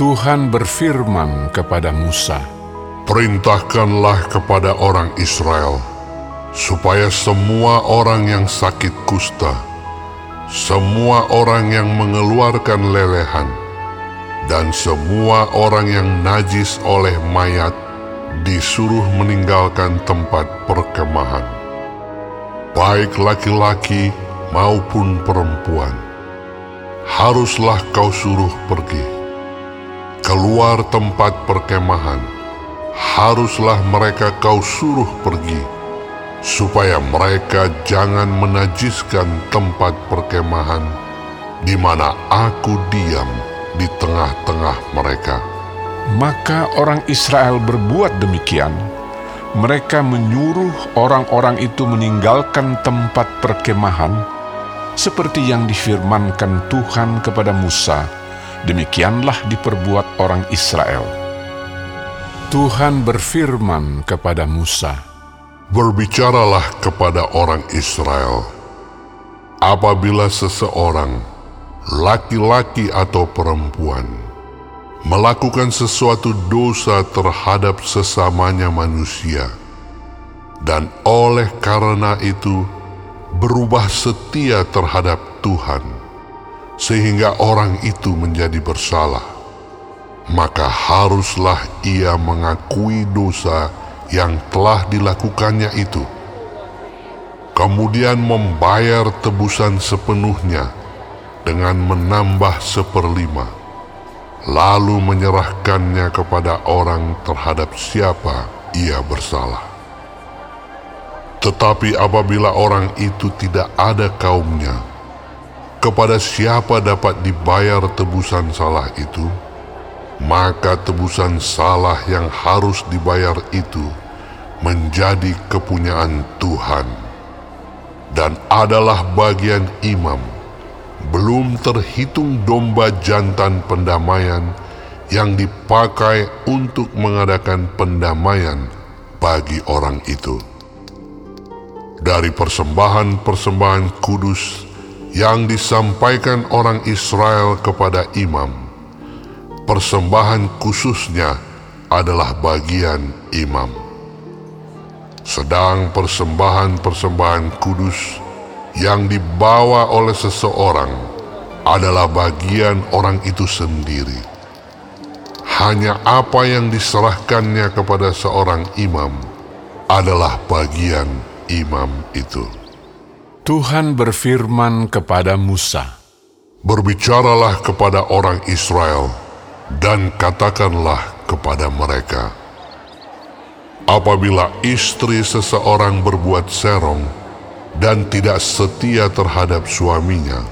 Tuhan berfirman kepada Musa, Perintahkanlah kepada orang Israel, supaya semua orang yang sakit kusta, semua orang yang mengeluarkan lelehan, dan semua orang yang najis oleh mayat disuruh meninggalkan tempat perkemahan, baik laki-laki maupun perempuan. Haruslah kau suruh pergi keluar tempat perkemahan haruslah mereka kau suruh pergi, supaya mereka jangan menajiskan tempat perkemahan di mana aku diam di tengah-tengah mereka. Maka orang Israel berbuat demikian. Mereka menyuruh orang-orang itu meninggalkan tempat perkemahan, seperti yang difirmankan Tuhan kepada Musa. Demikianlah diperbuat orang Israel. Tuhan berfirman kepada Musa, Berbicaralah kepada orang Israel, apabila seseorang, laki-laki atau perempuan, melakukan sesuatu dosa terhadap sesamanya manusia, dan oleh karena itu berubah setia terhadap Tuhan, sehingga orang itu menjadi bersalah maka haruslah ia mengakui dosa yang telah dilakukannya itu, kemudian membayar tebusan sepenuhnya dengan menambah seperlima, lalu menyerahkannya kepada orang terhadap siapa ia bersalah. Tetapi apabila orang itu tidak ada kaumnya, kepada siapa dapat dibayar tebusan salah itu? maka tebusan salah yang harus dibayar itu menjadi kepunyaan Tuhan dan adalah bagian imam. Belum terhitung domba jantan pendamaian yang dipakai untuk mengadakan pendamaian bagi orang itu. Dari persembahan-persembahan kudus yang disampaikan orang Israel kepada imam, persembahan khususnya adalah bagian imam. Sedang persembahan-persembahan kudus yang dibawa oleh seseorang adalah bagian orang itu sendiri. Hanya apa yang diserahkannya kepada seorang imam adalah bagian imam itu. Tuhan berfirman kepada Musa, Berbicaralah kepada orang Israel, dan katakanlah kepada mereka, apabila istri seseorang berbuat serong dan tidak setia terhadap suaminya,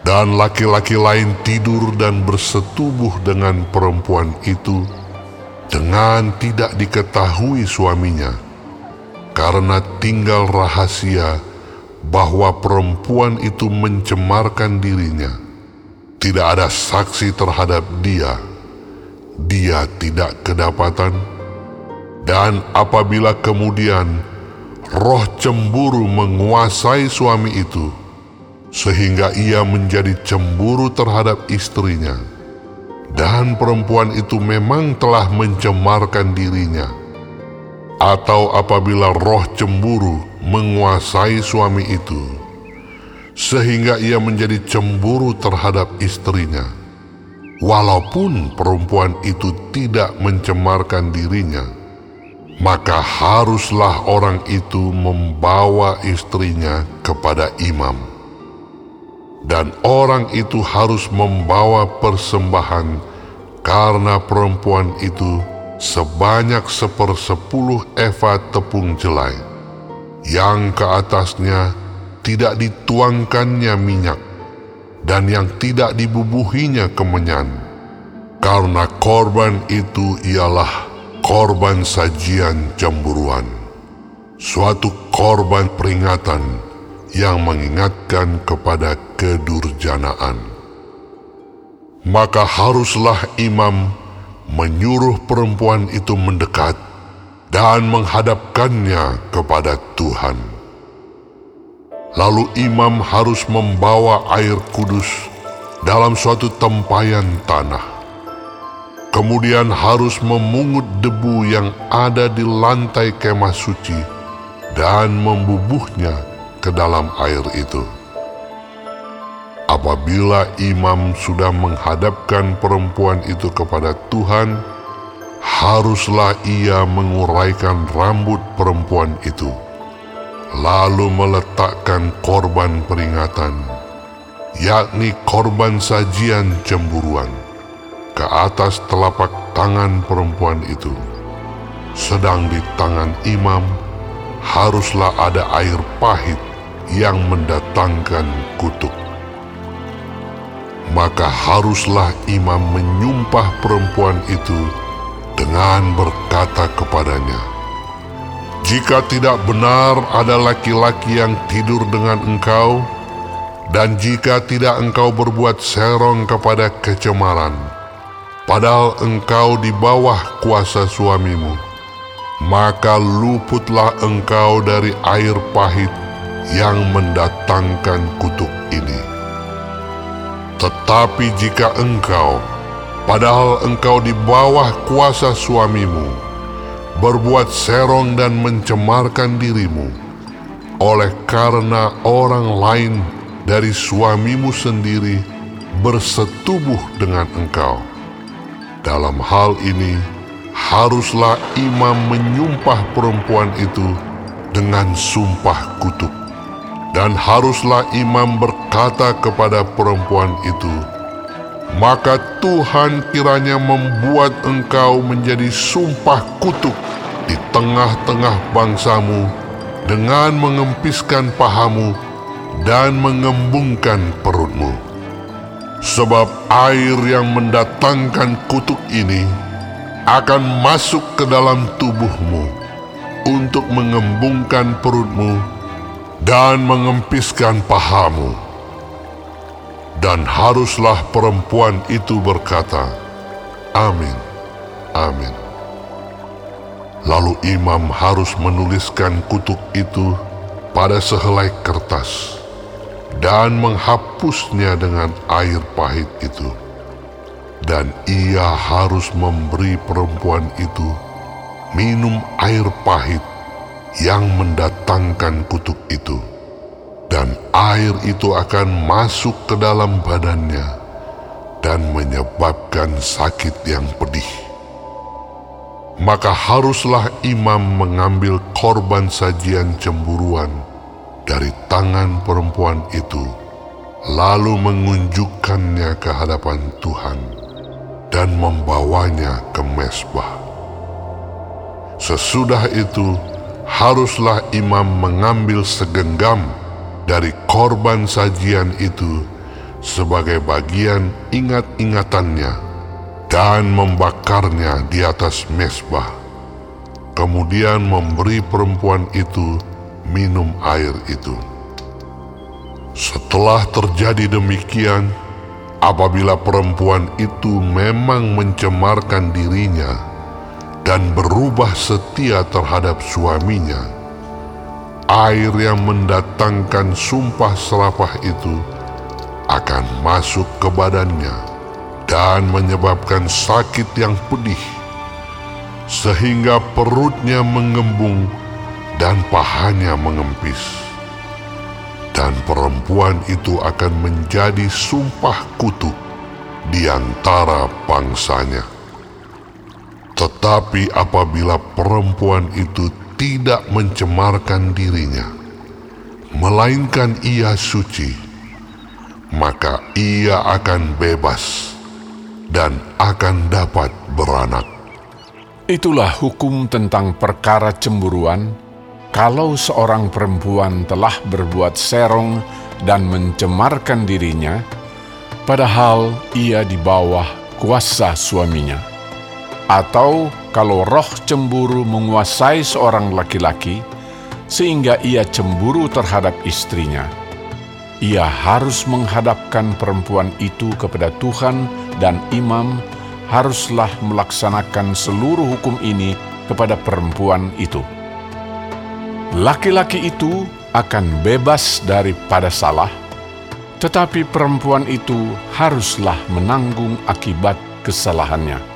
dan laki-laki lain tidur dan bersetubuh dengan perempuan itu dengan tidak diketahui suaminya, karena tinggal rahasia bahwa perempuan itu mencemarkan dirinya tidak ada saksi terhadap dia, dia tidak kedapatan. Dan apabila kemudian roh cemburu menguasai suami itu, sehingga ia menjadi cemburu terhadap istrinya, dan perempuan itu memang telah mencemarkan dirinya, atau apabila roh cemburu menguasai suami itu, sehingga ia menjadi cemburu terhadap istrinya. Walaupun perempuan itu tidak mencemarkan dirinya, maka haruslah orang itu membawa istrinya kepada imam. Dan orang itu harus membawa persembahan karena perempuan itu sebanyak sepersepuluh eva tepung jelai, yang ke atasnya tidak dituangkannya minyak dan yang tidak dibubuhinya kemenyan. Karena korban itu ialah korban sajian cemburuan suatu korban peringatan yang mengingatkan kepada kedurjanaan. Maka haruslah imam menyuruh perempuan itu mendekat dan menghadapkannya kepada Tuhan. Lalu imam harus membawa air kudus dalam suatu tempayan tanah kemudian harus memungut debu yang ada di lantai kemah suci dan membubuhnya ke dalam air itu. Apabila imam sudah menghadapkan perempuan itu kepada Tuhan, haruslah ia menguraikan rambut perempuan itu, lalu meletakkan korban peringatan, yakni korban sajian cemburuan, ke atas telapak tangan perempuan itu. Sedang di tangan imam haruslah ada air pahit yang mendatangkan kutuk maka haruslah imam menyumpah perempuan itu dengan berkata kepadanya, "Jika tidak benar ada laki-laki yang tidur dengan engkau, dan jika tidak engkau berbuat serong kepada kecemaran, padahal engkau di bawah kuasa suamimu, maka luputlah engkau dari air pahit yang mendatangkan kutuk ini." Tetapi jika engkau, padahal engkau di bawah kuasa suamimu, berbuat serong dan mencemarkan dirimu, oleh karena orang lain dari suamimu sendiri bersetubuh dengan engkau. Dalam hal ini, haruslah imam menyumpah perempuan itu dengan sumpah kutuk dan haruslah imam berkata kepada perempuan itu, maka Tuhan kiranya membuat engkau menjadi sumpah kutuk di tengah-tengah bangsamu dengan mengempiskan pahamu dan mengembungkan perutmu. Sebab air yang mendatangkan kutuk ini akan masuk ke dalam tubuhmu untuk mengembungkan perutmu dan mengempiskan pahamu. Dan haruslah perempuan itu berkata, Amin, Amin. Lalu imam harus menuliskan kutuk itu pada sehelai kertas dan menghapusnya dengan air pahit itu. Dan ia harus memberi perempuan itu minum air pahit yang mendatangkan kutuk itu, dan air itu akan masuk ke dalam badannya dan menyebabkan sakit yang pedih. Maka haruslah imam mengambil korban sajian cemburuan dari tangan perempuan itu, lalu mengunjukkannya ke hadapan Tuhan dan membawanya ke mesbah. Sesudah itu, haruslah imam mengambil segenggam dari korban sajian itu sebagai bagian ingat-ingatannya dan membakarnya di atas mesbah. Kemudian memberi perempuan itu minum air itu. Setelah terjadi demikian, apabila perempuan itu memang mencemarkan dirinya, dan berubah setia terhadap suaminya, air yang mendatangkan sumpah serapah itu akan masuk ke badannya dan menyebabkan sakit yang pedih, sehingga perutnya mengembung dan pahanya mengempis. Dan perempuan itu akan menjadi sumpah kutuk di antara bangsanya. Tetapi apabila perempuan itu tidak mencemarkan dirinya, melainkan ia suci, maka ia akan bebas dan akan dapat beranak. Itulah hukum tentang perkara cemburuan kalau seorang perempuan telah berbuat serong dan mencemarkan dirinya, padahal ia di bawah kuasa suaminya atau kalau roh cemburu menguasai seorang laki-laki sehingga ia cemburu terhadap istrinya, ia harus menghadapkan perempuan itu kepada Tuhan dan imam haruslah melaksanakan seluruh hukum ini kepada perempuan itu. Laki-laki itu akan bebas daripada salah, tetapi perempuan itu haruslah menanggung akibat kesalahannya.